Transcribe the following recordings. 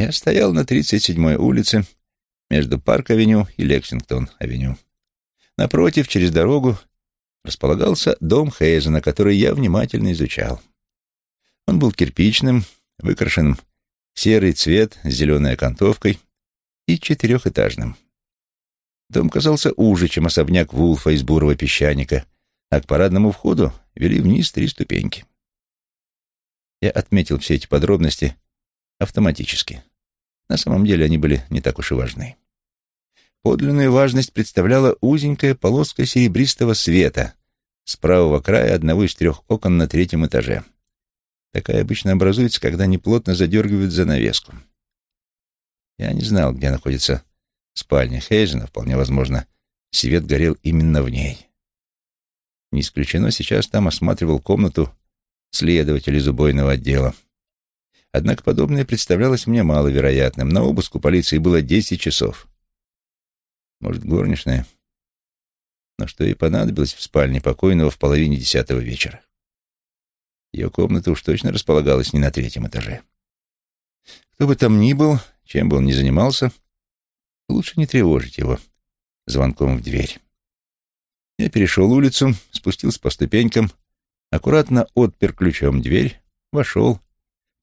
Я стоял на 37-й улице между Парк-авеню и Лексингтон-авеню. Напротив, через дорогу, располагался дом Хейзена, который я внимательно изучал. Он был кирпичным, выкрашенным в серый цвет с зеленой окантовкой и четырехэтажным. Дом казался уже, чем особняк Вулфа из бурого песчаника, а к парадному входу вели вниз три ступеньки. Я отметил все эти подробности автоматически. На самом деле они были не так уж и важны. Подлинную важность представляла узенькая полоска серебристого света с правого края одного из трех окон на третьем этаже. Такая обычно образуется, когда неплотно задергивают занавеску. Я не знал, где находится спальня Хейзена, вполне возможно, свет горел именно в ней. Не исключено, сейчас там осматривал комнату следователь из убойного отдела. Однако подобное представлялось мне маловероятным. На обыск у полиции было десять часов. Может, горничная? Но что ей понадобилось в спальне покойного в половине десятого вечера? Ее комната уж точно располагалась не на третьем этаже. Кто бы там ни был, чем бы он ни занимался, лучше не тревожить его звонком в дверь. Я перешел улицу, спустился по ступенькам, аккуратно отпер ключом дверь, вошел,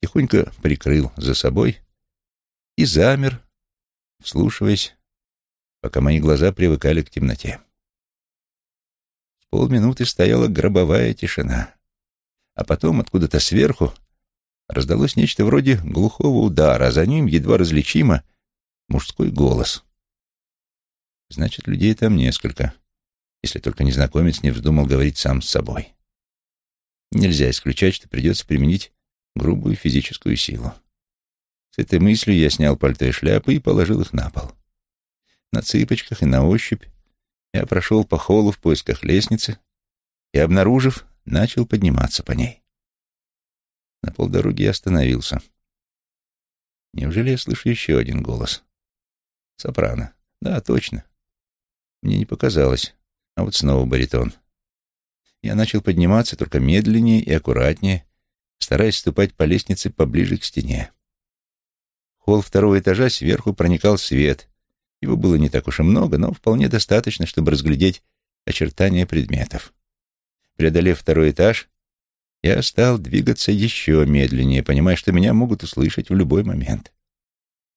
тихонько прикрыл за собой и замер, вслушиваясь, пока мои глаза привыкали к темноте. С полминуты стояла гробовая тишина, а потом откуда-то сверху раздалось нечто вроде глухого удара, а за ним, едва различимо, мужской голос. Значит, людей там несколько, если только незнакомец не вздумал говорить сам с собой. Нельзя исключать, что придется применить грубую физическую силу. С этой мыслью я снял пальто и шляпы и положил их на пол. На цыпочках и на ощупь я прошел по холлу в поисках лестницы и, обнаружив, начал подниматься по ней. На полдороги я остановился. Неужели я слышу еще один голос? Сопрано. Да, точно. Мне не показалось. А вот снова баритон. Я начал подниматься только медленнее и аккуратнее, стараясь ступать по лестнице поближе к стене. Холл второго этажа сверху проникал свет. Его было не так уж и много, но вполне достаточно, чтобы разглядеть очертания предметов. Преодолев второй этаж, я стал двигаться еще медленнее, понимая, что меня могут услышать в любой момент.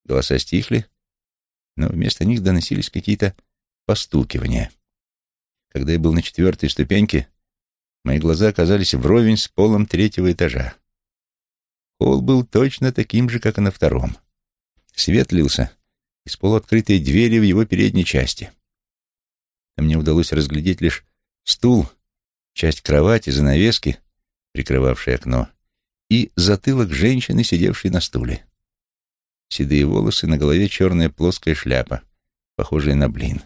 Голоса стихли, но вместо них доносились какие-то постукивания. Когда я был на четвертой ступеньке, мои глаза оказались вровень с полом третьего этажа. Холл был точно таким же, как и на втором. Свет лился из полуоткрытой двери в его передней части. Мне удалось разглядеть лишь стул, часть кровати, занавески, прикрывавшей окно, и затылок женщины, сидевшей на стуле. Седые волосы, на голове черная плоская шляпа, похожая на блин.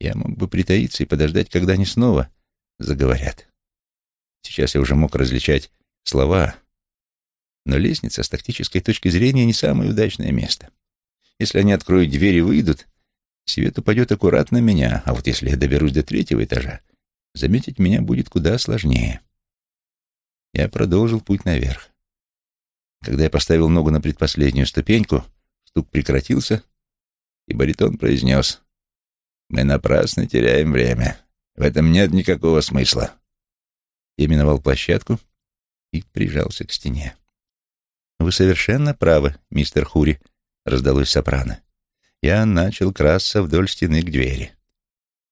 Я мог бы притаиться и подождать, когда они снова заговорят. Сейчас я уже мог различать слова, но лестница с тактической точки зрения не самое удачное место. Если они откроют дверь и выйдут, свет упадет аккуратно на меня, а вот если я доберусь до третьего этажа, заметить меня будет куда сложнее. Я продолжил путь наверх. Когда я поставил ногу на предпоследнюю ступеньку, стук прекратился, и баритон произнес «Мы напрасно теряем время. В этом нет никакого смысла». Я миновал площадку и прижался к стене. «Вы совершенно правы, мистер Хури», — раздалось сопрано. Я начал красться вдоль стены к двери.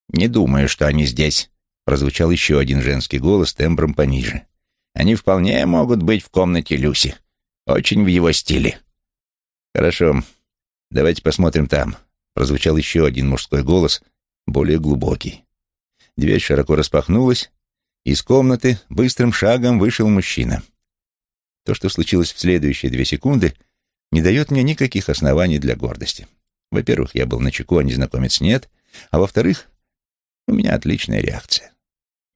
«Не думаю, что они здесь», — прозвучал еще один женский голос тембром пониже. «Они вполне могут быть в комнате Люси. Очень в его стиле». «Хорошо, давайте посмотрим там», — прозвучал еще один мужской голос, более глубокий. Дверь широко распахнулась, из комнаты быстрым шагом вышел мужчина. То, что случилось в следующие две секунды, не дает мне никаких оснований для гордости. Во-первых, я был начеку, а незнакомец нет, а во-вторых, у меня отличная реакция.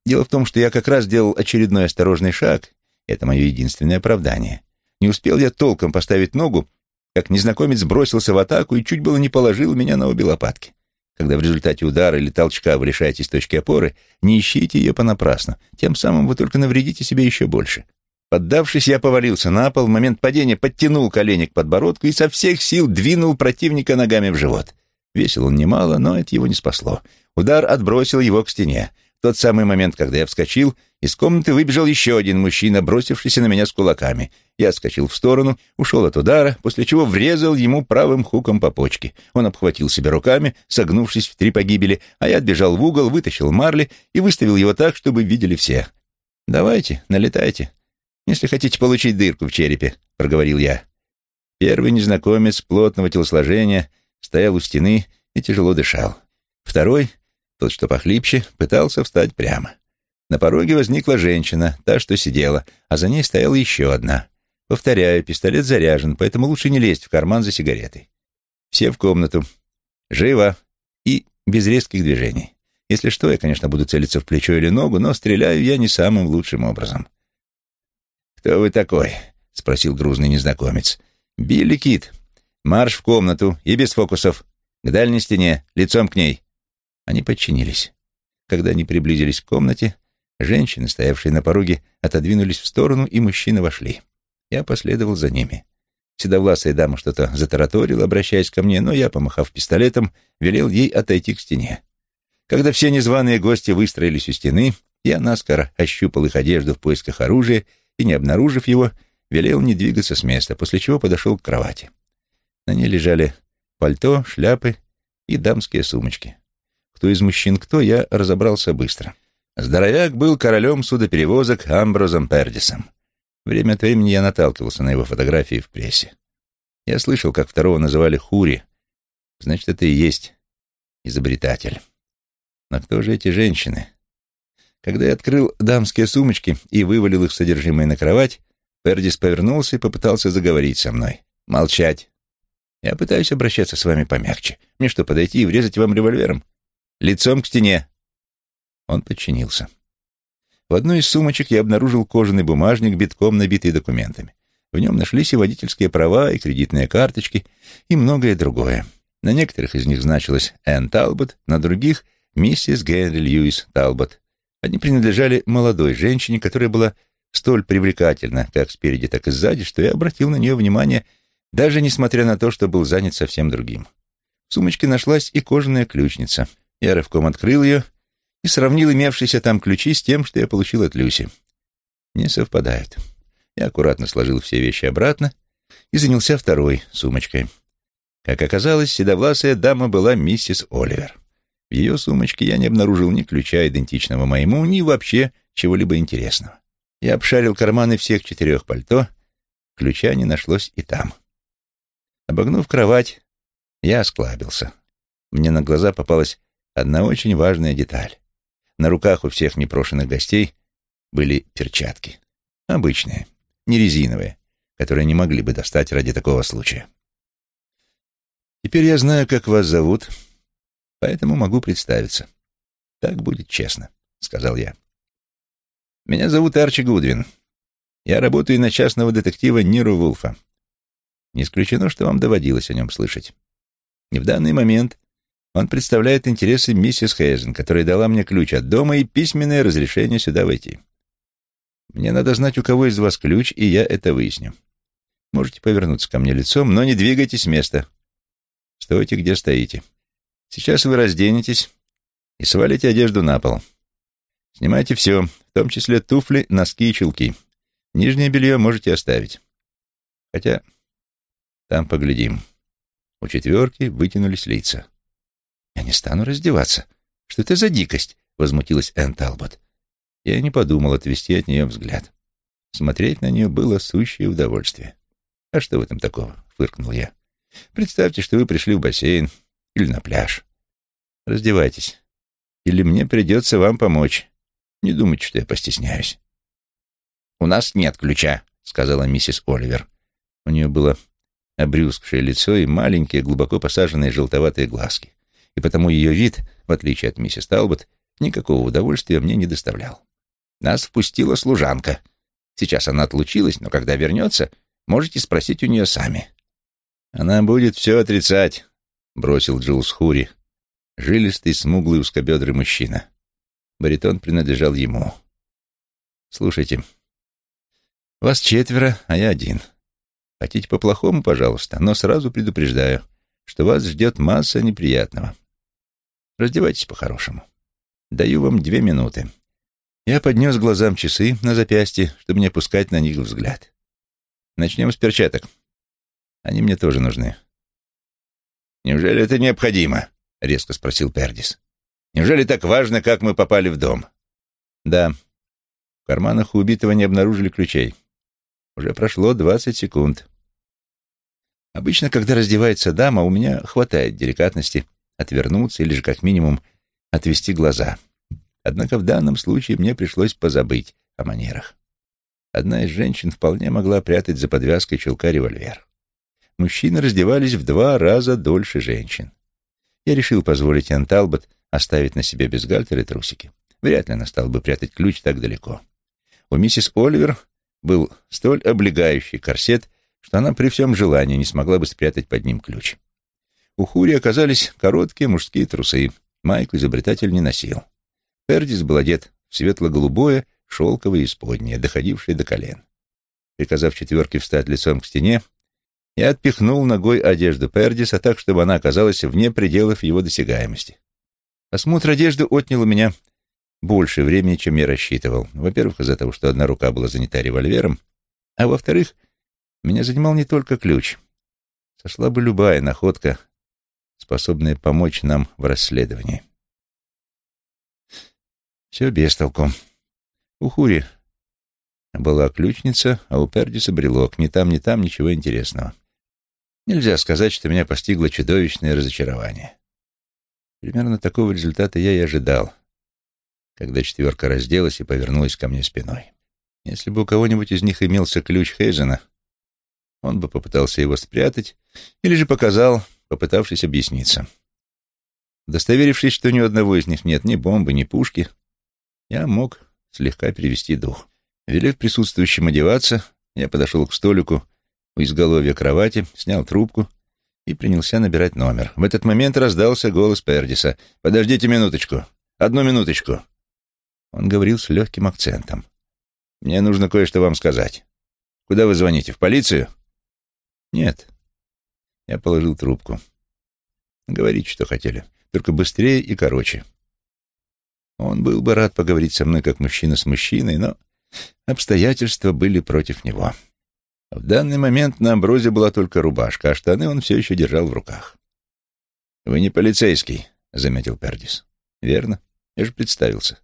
Дело в том, что я как раз делал очередной осторожный шаг, это мое единственное оправдание. Не успел я толком поставить ногу, как незнакомец бросился в атаку и чуть было не положил меня на обе лопатки. Когда в результате удара или толчка вы лишаетесь точки опоры, не ищите ее понапрасну. Тем самым вы только навредите себе еще больше. Поддавшись, я повалился на пол, в момент падения подтянул колени к подбородку и со всех сил двинул противника ногами в живот. Весил он немало, но это его не спасло. Удар отбросил его к стене. В тот самый момент, когда я вскочил, из комнаты выбежал еще один мужчина, бросившийся на меня с кулаками. Я отскочил в сторону, ушел от удара, после чего врезал ему правым хуком по почке. Он обхватил себя руками, согнувшись в три погибели, а я отбежал в угол, вытащил марли и выставил его так, чтобы видели все. «Давайте, налетайте, если хотите получить дырку в черепе», — проговорил я. Первый незнакомец плотного телосложения стоял у стены и тяжело дышал. Второй, тот, что похлипче, пытался встать прямо. На пороге возникла женщина, та, что сидела, а за ней стояла еще одна. Повторяю, пистолет заряжен, поэтому лучше не лезть в карман за сигаретой. Все в комнату. Живо. И без резких движений. Если что, я, конечно, буду целиться в плечо или ногу, но стреляю я не самым лучшим образом. «Кто вы такой?» — спросил грузный незнакомец. «Билли Кит. Марш в комнату и без фокусов. К дальней стене, лицом к ней». Они подчинились. Когда они приблизились к комнате, Женщины, стоявшие на пороге, отодвинулись в сторону, и мужчины вошли. Я последовал за ними. Седовласая дама что-то затараторила, обращаясь ко мне, но я, помахав пистолетом, велел ей отойти к стене. Когда все незваные гости выстроились у стены, я наскоро ощупал их одежду в поисках оружия и, не обнаружив его, велел не двигаться с места, после чего подошел к кровати. На ней лежали пальто, шляпы и дамские сумочки. Кто из мужчин кто, я разобрался быстро. Здоровяк был королем судоперевозок Амброзом Пердисом. Время от времени я наталкивался на его фотографии в прессе. Я слышал, как второго называли Хури. Значит, это и есть изобретатель. Но кто же эти женщины? Когда я открыл дамские сумочки и вывалил их содержимое на кровать, Пердис повернулся и попытался заговорить со мной. Молчать. Я пытаюсь обращаться с вами помягче. Мне что, подойти и врезать вам револьвером? Лицом к стене. Он подчинился. В одной из сумочек я обнаружил кожаный бумажник, битком набитый документами. В нем нашлись и водительские права, и кредитные карточки, и многое другое. На некоторых из них значилось Энн Талбот, на других — миссис Генри Льюис Талбот. Они принадлежали молодой женщине, которая была столь привлекательна, как спереди, так и сзади, что я обратил на нее внимание, даже несмотря на то, что был занят совсем другим. В сумочке нашлась и кожаная ключница. Я рывком открыл ее — и сравнил имевшиеся там ключи с тем, что я получил от Люси. Не совпадают. Я аккуратно сложил все вещи обратно и занялся второй сумочкой. Как оказалось, седовласая дама была миссис Оливер. В ее сумочке я не обнаружил ни ключа, идентичного моему, ни вообще чего-либо интересного. Я обшарил карманы всех четырех пальто, ключа не нашлось и там. Обогнув кровать, я осклабился. Мне на глаза попалась одна очень важная деталь. На руках у всех непрошенных гостей были перчатки. Обычные, не резиновые, которые не могли бы достать ради такого случая. Теперь я знаю, как вас зовут, поэтому могу представиться. Так будет честно, — сказал я. Меня зовут Арчи Гудвин. Я работаю на частного детектива Ниру Вулфа. Не исключено, что вам доводилось о нем слышать. И в данный момент он представляет интересы миссис Хейзен, которая дала мне ключ от дома и письменное разрешение сюда войти. Мне надо знать, у кого из вас ключ, и я это выясню. Можете повернуться ко мне лицом, но не двигайтесь с места. Стойте, где стоите. Сейчас вы разденетесь и свалите одежду на пол. Снимайте все, в том числе туфли, носки и чулки. Нижнее белье можете оставить. Хотя там поглядим. У четверки вытянулись лица. «Я не стану раздеваться. Что это за дикость?» — возмутилась Энн Талбот. Я не подумал отвести от нее взгляд. Смотреть на нее было сущее удовольствие. «А что в этом такого?» — фыркнул я. «Представьте, что вы пришли в бассейн или на пляж. Раздевайтесь. Или мне придется вам помочь. Не думайте, что я постесняюсь». «У нас нет ключа», — сказала миссис Оливер. У нее было обрюзгшее лицо и маленькие, глубоко посаженные желтоватые глазки и потому ее вид, в отличие от миссис Талбот, никакого удовольствия мне не доставлял. Нас впустила служанка. Сейчас она отлучилась, но когда вернется, можете спросить у нее сами. «Она будет все отрицать», — бросил Джилс Хури, жилистый, смуглый, узкобедрый мужчина. Баритон принадлежал ему. «Слушайте, Вас четверо, а я один. Хотите по-плохому, пожалуйста, но сразу предупреждаю, что вас ждет масса неприятного. Раздевайтесь по-хорошему. Даю вам две минуты. Я поднес глазам часы на запястье, чтобы не опускать на них взгляд. Начнем с перчаток. Они мне тоже нужны. «Неужели это необходимо?» — резко спросил Пердис. «Неужели так важно, как мы попали в дом?» «Да. В карманах у убитого не обнаружили ключей. Уже прошло двадцать секунд. Обычно, когда раздевается дама, у меня хватает деликатности отвернуться или же, как минимум, отвести глаза. Однако в данном случае мне пришлось позабыть о манерах. Одна из женщин вполне могла прятать за подвязкой чулка револьвер. Мужчины раздевались в два раза дольше женщин. Я решил позволить Энн Талбот оставить на себе бюстгальтер и трусики. Вряд ли она стала бы прятать ключ так далеко. У миссис Оливер был столь облегающий корсет, что она при всем желании не смогла бы спрятать под ним ключ. У Хури оказались короткие мужские трусы. Майку изобретатель не носил. Пердис был одет в светло-голубое, шелковое исподнее, доходившее до колен. Приказав четверке встать лицом к стене, я отпихнул ногой одежду Пердиса так, чтобы она оказалась вне пределов его досягаемости. Осмотр одежды отнял у меня больше времени, чем я рассчитывал. Во-первых, из-за того, что одна рука была занята револьвером, а во-вторых, меня занимал не только ключ. Сошла бы любая находка, способная помочь нам в расследовании. Все без толку. У Хури была ключница, а у Пердиса брелок. Ни там, ни там ничего интересного. Нельзя сказать, что меня постигло чудовищное разочарование. Примерно такого результата я и ожидал, когда четверка разделась и повернулась ко мне спиной. Если бы у кого-нибудь из них имелся ключ Хейзена, он бы попытался его спрятать или же показал, попытавшись объясниться. Удостоверившись, что ни у одного из них нет ни бомбы, ни пушки, я мог слегка перевести дух. Велев присутствующим одеваться, я подошел к столику у изголовья кровати, снял трубку и принялся набирать номер. В этот момент раздался голос Пердиса. «Подождите минуточку. Одну минуточку». Он говорил с легким акцентом. «Мне нужно кое-что вам сказать. Куда вы звоните? В полицию?» «Нет». Я положил трубку. «Говорите, что хотели. Только быстрее и короче». Он был бы рад поговорить со мной как мужчина с мужчиной, но обстоятельства были против него. В данный момент на Амброзе была только рубашка, а штаны он все еще держал в руках. «Вы не полицейский», — заметил Пердис. «Верно. Я же представился».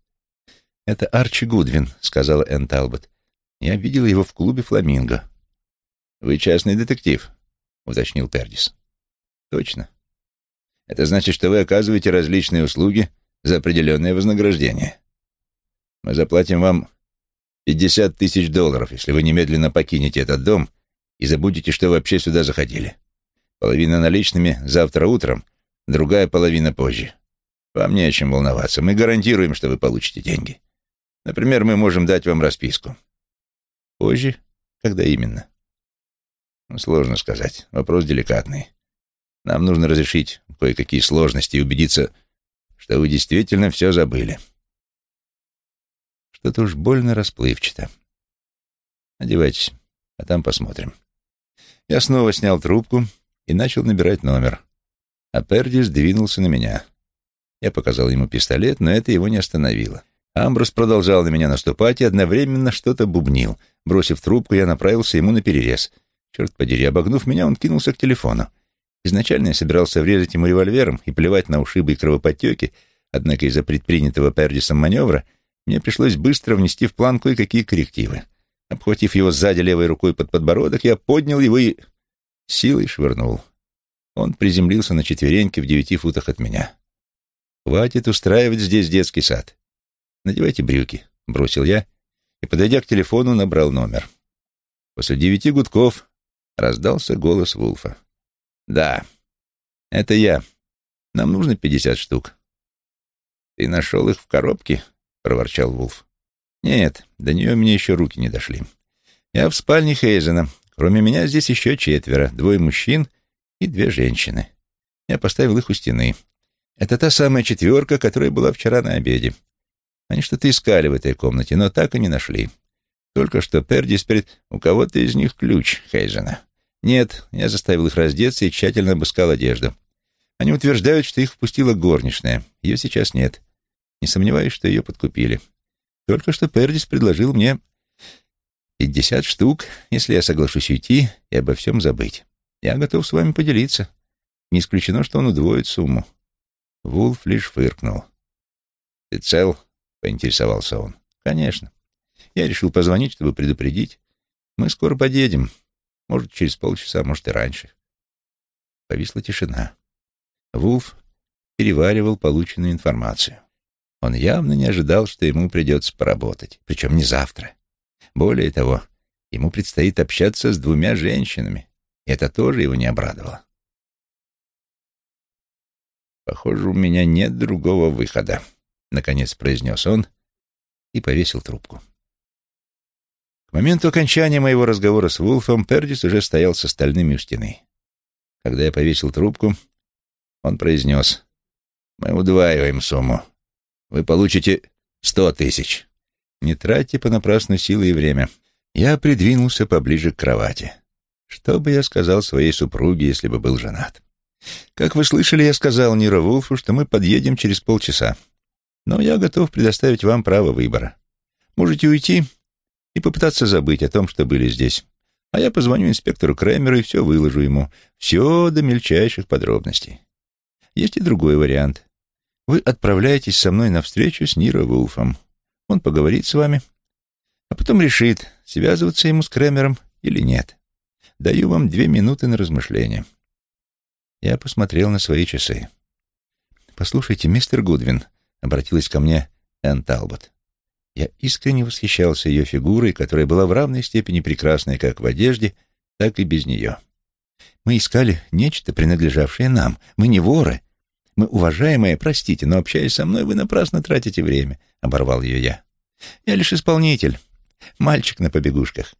«Это Арчи Гудвин», — сказала Энн Талбот. «Я видела его в клубе «Фламинго». «Вы частный детектив», — уточнил Пердис. «Точно. Это значит, что вы оказываете различные услуги за определенное вознаграждение. Мы заплатим вам пятьдесят тысяч долларов, если вы немедленно покинете этот дом и забудете, что вообще сюда заходили. Половина наличными завтра утром, другая половина позже. Вам не о чем волноваться. Мы гарантируем, что вы получите деньги. Например, мы можем дать вам расписку. Позже? Когда именно? Сложно сказать. Вопрос деликатный. Нам нужно разрешить кое-какие сложности и убедиться, что вы действительно все забыли. Что-то уж больно расплывчато. Одевайтесь, а там посмотрим. Я снова снял трубку и начал набирать номер. А Пердис двинулся на меня. Я показал ему пистолет, но это его не остановило. Амброс продолжал на меня наступать и одновременно что-то бубнил. Бросив трубку, я направился ему на перерез. Черт подери, обогнув меня, он кинулся к телефону. Изначально я собирался врезать ему револьвером и плевать на ушибы и кровоподтеки, однако из-за предпринятого Пердисом маневра мне пришлось быстро внести в план кое-какие коррективы. Обхватив его сзади левой рукой под подбородок, я поднял его и силой швырнул. Он приземлился на четвереньки в девяти футах от меня. «Хватит устраивать здесь детский сад. Надевайте брюки», — бросил я и, подойдя к телефону, набрал номер. После девяти гудков раздался голос Вулфа. «Да, это я. Нам нужно пятьдесят штук». «Ты нашел их в коробке?» — проворчал Вулф. «Нет, до нее мне еще руки не дошли. Я в спальне Хейзена. Кроме меня здесь еще четверо, двое мужчин и две женщины. Я поставил их у стены. Это та самая четверка, которая была вчера на обеде. Они что-то искали в этой комнате, но так и не нашли. Только что Пердис перед... У кого-то из них ключ, Хейзена. Нет, я заставил их раздеться и тщательно обыскал одежду. Они утверждают, что их впустила горничная. Ее сейчас нет. Не сомневаюсь, что ее подкупили. Только что Пердис предложил мне пятьдесят штук, если я соглашусь уйти и обо всем забыть. Я готов с вами поделиться. Не исключено, что он удвоит сумму. Вулф лишь фыркнул. «Ты цел?» — поинтересовался он. «Конечно. Я решил позвонить, чтобы предупредить. Мы скоро подъедем. Может, через полчаса, может, и раньше. Повисла тишина. Вулф переваривал полученную информацию. Он явно не ожидал, что ему придется поработать, причем не завтра. Более того, ему предстоит общаться с двумя женщинами. И это тоже его не обрадовало. «Похоже, у меня нет другого выхода», — наконец произнес он и повесил трубку. К моменту окончания моего разговора с Вулфом Пердис уже стоял с остальными у стены. Когда я повесил трубку, он произнес, «Мы удваиваем сумму. Вы получите сто тысяч. Не тратьте понапрасну силы и время». Я придвинулся поближе к кровати. Что бы я сказал своей супруге, если бы был женат? Как вы слышали, я сказал Ниро Вулфу, что мы подъедем через полчаса. Но я готов предоставить вам право выбора. Можете уйти и попытаться забыть о том, что были здесь. А я позвоню инспектору Крэмеру и все выложу ему. Все до мельчайших подробностей. Есть и другой вариант. Вы отправляетесь со мной на встречу с Ниро Вулфом. Он поговорит с вами, а потом решит, связываться ему с Крэмером или нет. Даю вам две минуты на размышление. Я посмотрел на свои часы. «Послушайте, мистер Гудвин», — обратилась ко мне Энн Талбот. Я искренне восхищался ее фигурой, которая была в равной степени прекрасной как в одежде, так и без нее. Мы искали нечто, принадлежавшее нам. Мы не воры. Мы, уважаемые, простите, но, общаясь со мной, вы напрасно тратите время, — оборвал ее я. Я лишь исполнитель, мальчик на побегушках.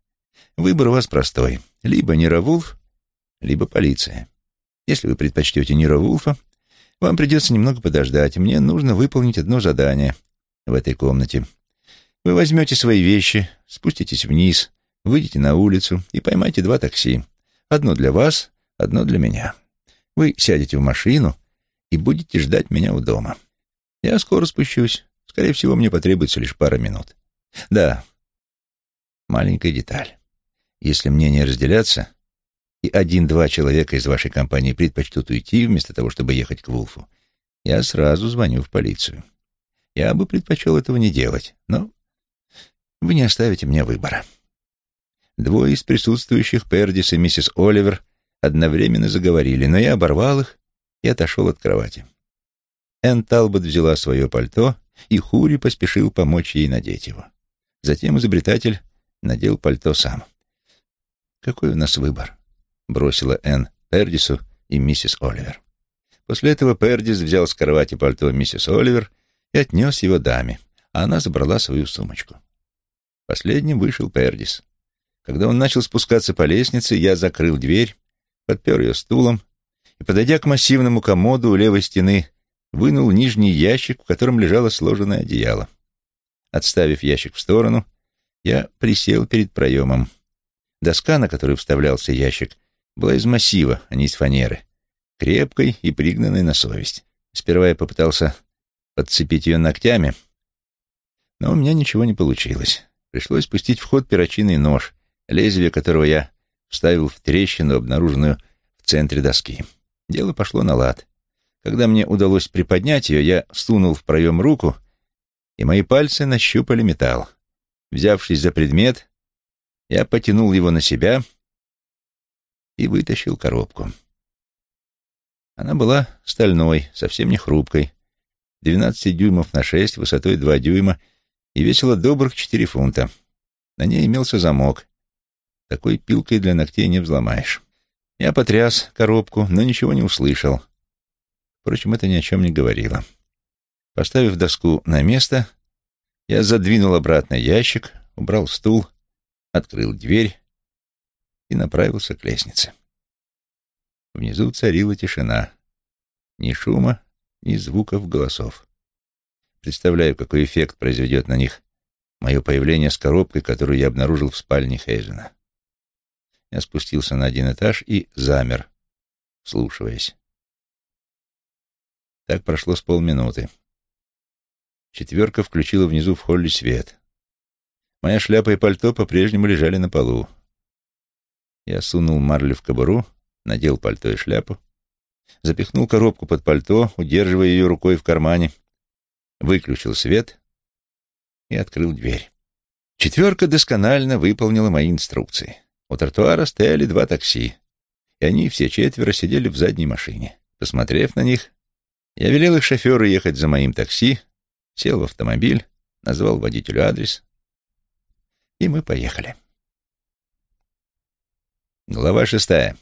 Выбор у вас простой. Либо Нейровулф, либо полиция. Если вы предпочтете Нейровулфа, вам придется немного подождать. Мне нужно выполнить одно задание в этой комнате. Вы возьмете свои вещи, спуститесь вниз, выйдете на улицу и поймайте два такси. Одно для вас, одно для меня. Вы сядете в машину и будете ждать меня у дома. Я скоро спущусь. Скорее всего, мне потребуется лишь пара минут. Да, маленькая деталь. Если мне не разделяться, и один-два человека из вашей компании предпочтут уйти вместо того, чтобы ехать к Вулфу, я сразу звоню в полицию. Я бы предпочел этого не делать, но вы не оставите мне выбора. Двое из присутствующих, Пердис и миссис Оливер, одновременно заговорили, но я оборвал их и отошел от кровати. Энн Талбот взяла свое пальто, и Хури поспешил помочь ей надеть его. Затем изобретатель надел пальто сам. «Какой у нас выбор?» — бросила Энн Пердису и миссис Оливер. После этого Пердис взял с кровати пальто миссис Оливер и отнес его даме, а она забрала свою сумочку. Последним вышел Пердис. Когда он начал спускаться по лестнице, я закрыл дверь, подпер ее стулом и, подойдя к массивному комоду у левой стены, вынул нижний ящик, в котором лежало сложенное одеяло. Отставив ящик в сторону, я присел перед проемом. Доска, на которую вставлялся ящик, была из массива, а не из фанеры, крепкой и пригнанной на совесть. Сперва я попытался подцепить ее ногтями, но у меня ничего не получилось. Пришлось пустить в ход перочинный нож, лезвие которого я вставил в трещину, обнаруженную в центре доски. Дело пошло на лад. Когда мне удалось приподнять ее, я сунул в проем руку, и мои пальцы нащупали металл. Взявшись за предмет, я потянул его на себя и вытащил коробку. Она была стальной, совсем не хрупкой, 12 дюймов на 6, высотой 2 дюйма — и весила добрых четыре фунта. На ней имелся замок. Такой пилкой для ногтей не взломаешь. Я потряс коробку, но ничего не услышал. Впрочем, это ни о чем не говорило. Поставив доску на место, я задвинул обратно ящик, убрал стул, открыл дверь и направился к лестнице. Внизу царила тишина. Ни шума, ни звуков голосов. Представляю, какой эффект произведет на них мое появление с коробкой, которую я обнаружил в спальне Хейзена. Я спустился на один этаж и замер, слушаясь. Так прошло с полминуты. Четверка включила внизу в холле свет. Моя шляпа и пальто по-прежнему лежали на полу. Я сунул марлю в кобуру, надел пальто и шляпу, запихнул коробку под пальто, удерживая ее рукой в кармане, выключил свет и открыл дверь. Четверка досконально выполнила мои инструкции. У тротуара стояли два такси, и они все четверо сидели в задней машине. Посмотрев на них, я велел их шоферу ехать за моим такси, сел в автомобиль, назвал водителю адрес, и мы поехали. Глава шестая.